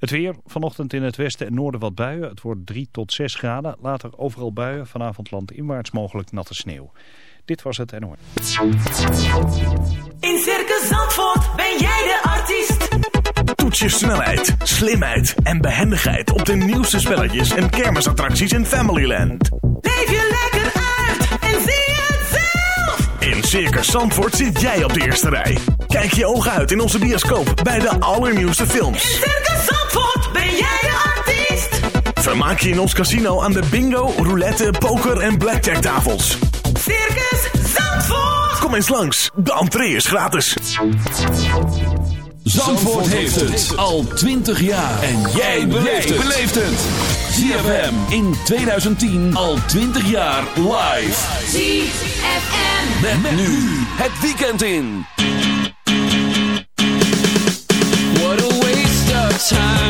Het weer, vanochtend in het westen en noorden wat buien. Het wordt 3 tot 6 graden. Later overal buien, vanavond landinwaarts mogelijk natte sneeuw. Dit was het NOR. In Circus Zandvoort ben jij de artiest. Toets je snelheid, slimheid en behendigheid op de nieuwste spelletjes en kermisattracties in Familyland. Leef je lekker uit en zie het zelf. In Circus Zandvoort zit jij op de eerste rij. Kijk je ogen uit in onze bioscoop bij de allernieuwste films. In Circus Zandvoort ben jij de artiest. Vermaak je in ons casino aan de bingo, roulette, poker en blackjack tafels. Circus Zandvoort. Kom eens langs, de entree is gratis. Zandvoort heeft het al 20 jaar. En jij beleeft het. ZFM in 2010 al 20 jaar live. ZFM. Met, nu het weekend in. What a waste of time.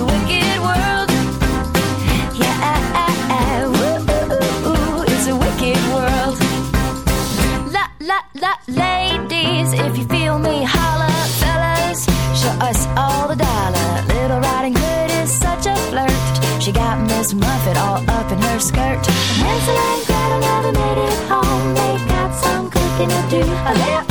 Valeu!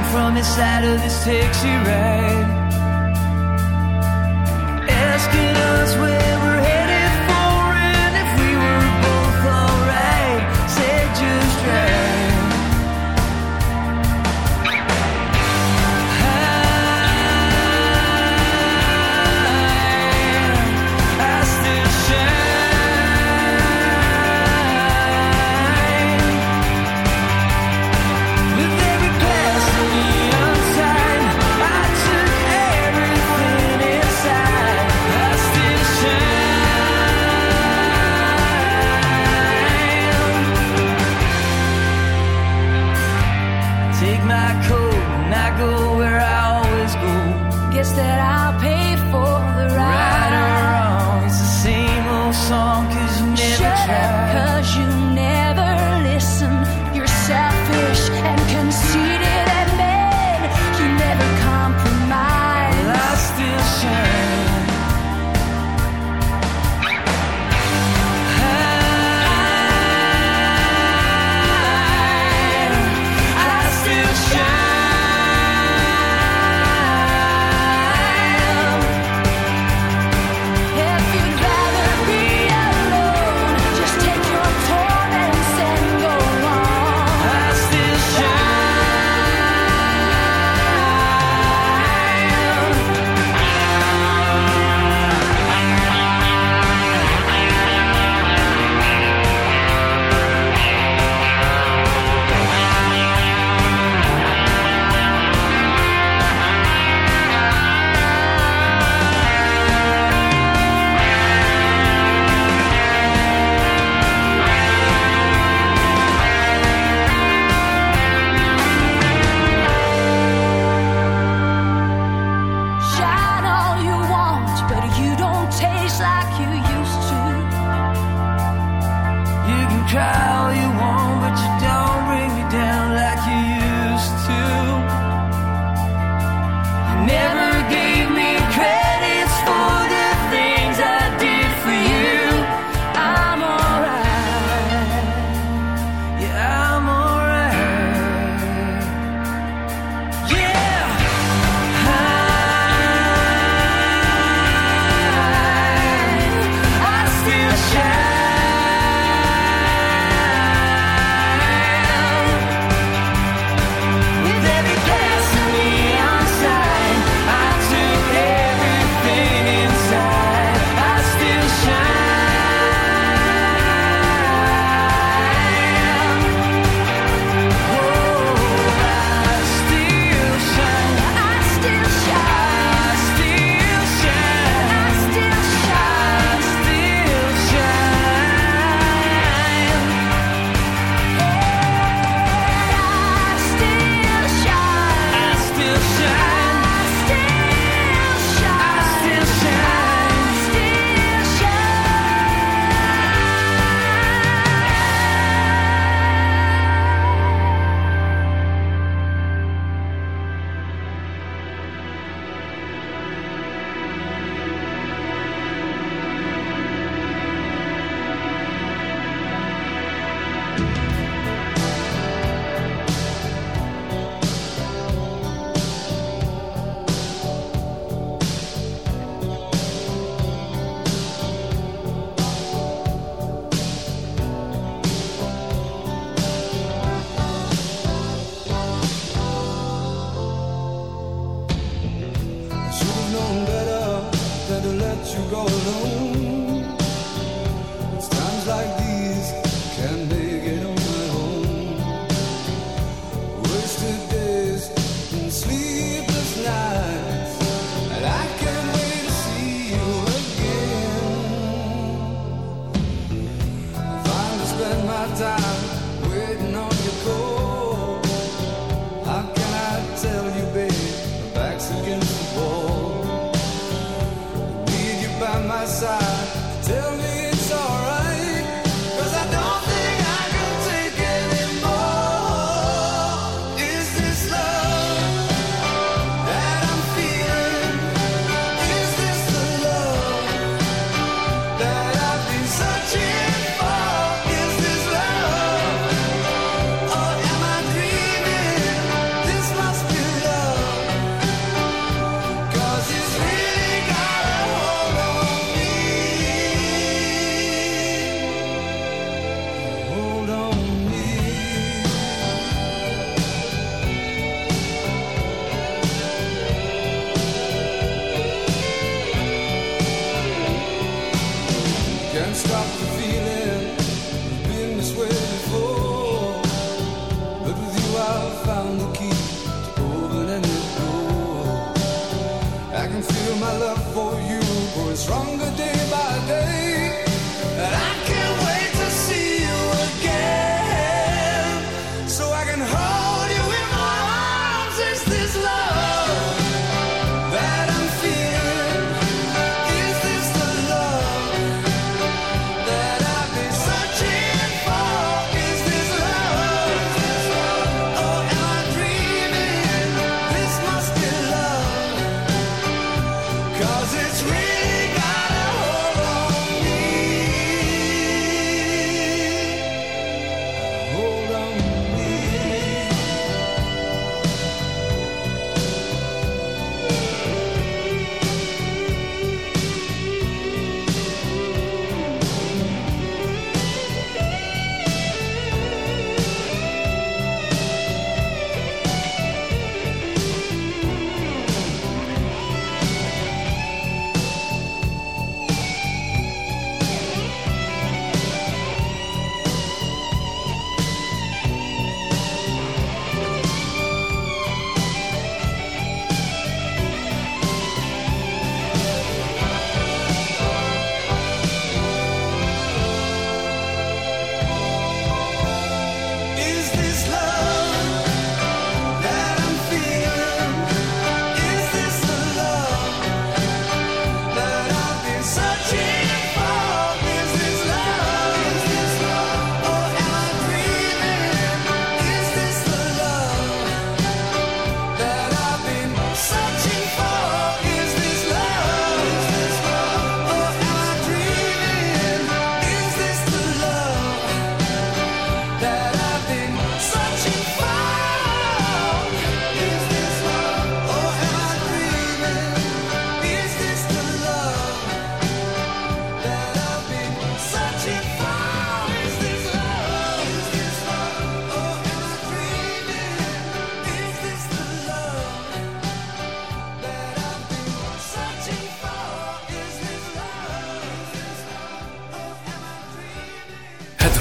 from the side of this taxi ride. Like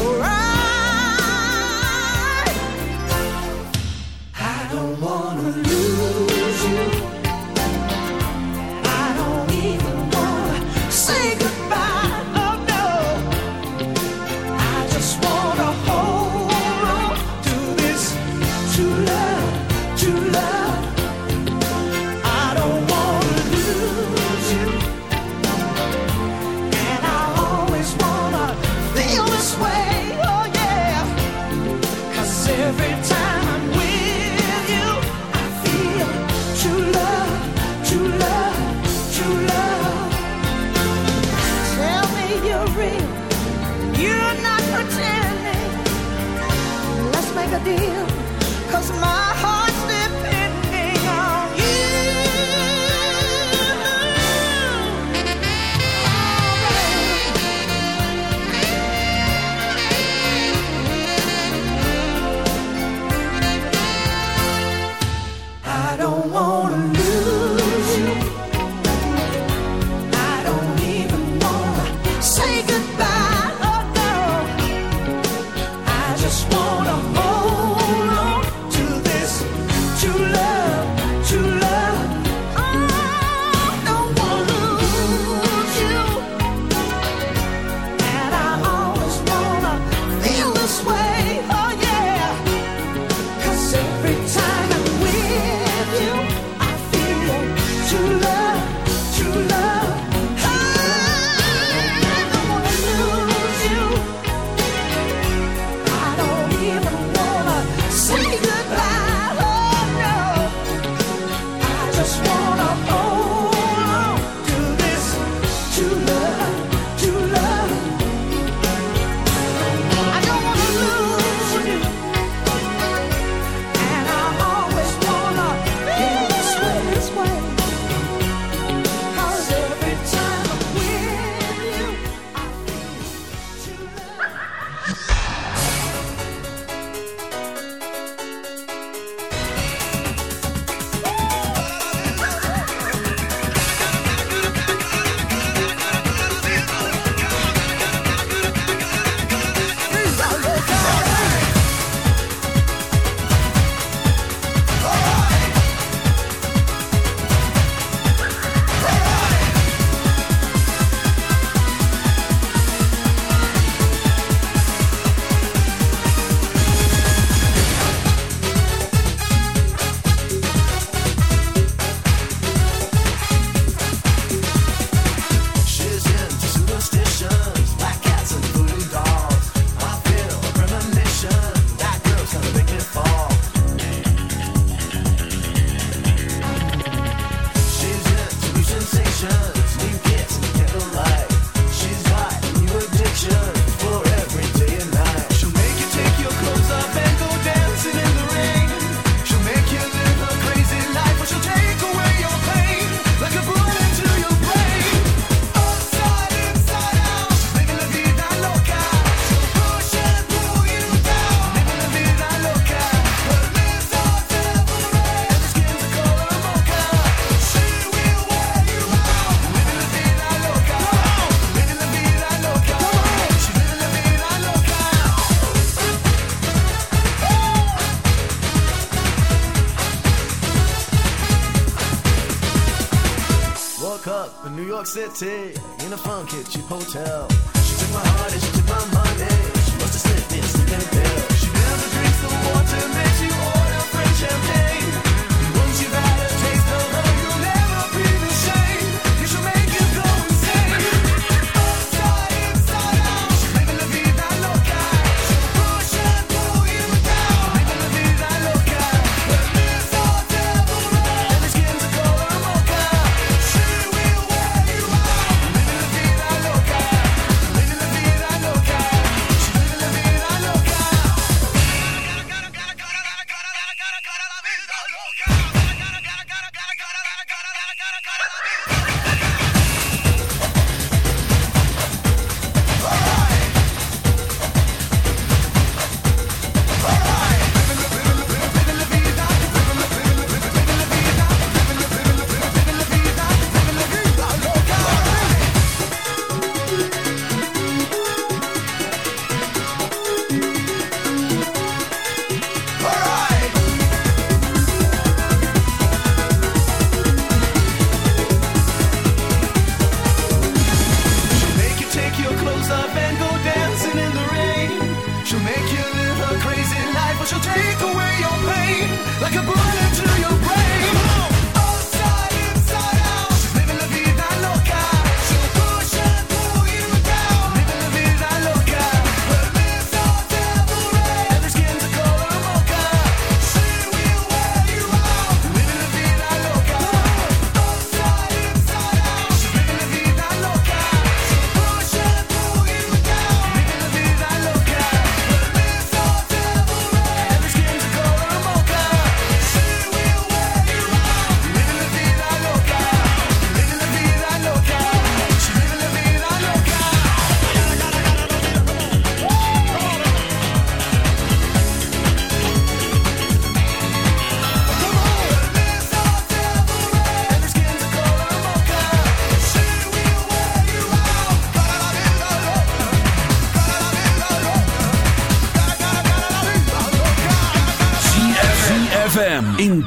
alright. romantic in a funky cheap hotel.